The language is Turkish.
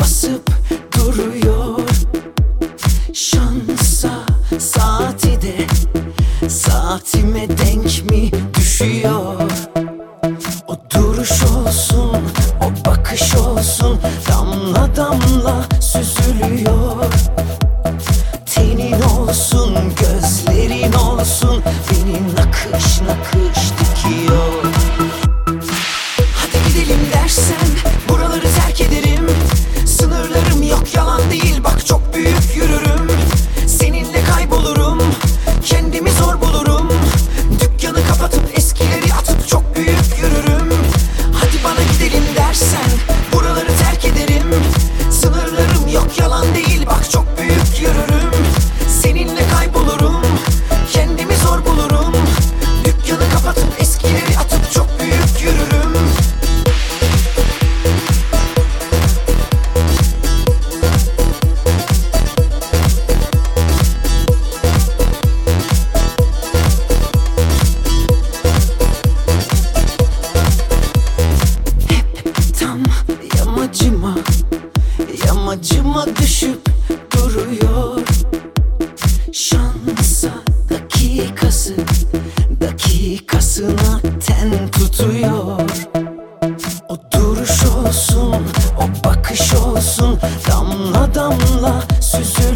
Basıp duruyor. Şansa saati de Saatime denk mi düşüyor? O duruş olsun O bakış olsun Damla damla süzülüyor. Tenin olsun Gözlerin olsun Beni nakış nakış dikiyor. Hadi gidelim dersen Kafama düşüp duruyor. Şansa dakikası Dakikasına ten tutuyor. O duruş olsun, o bakış olsun Damla damla süzülür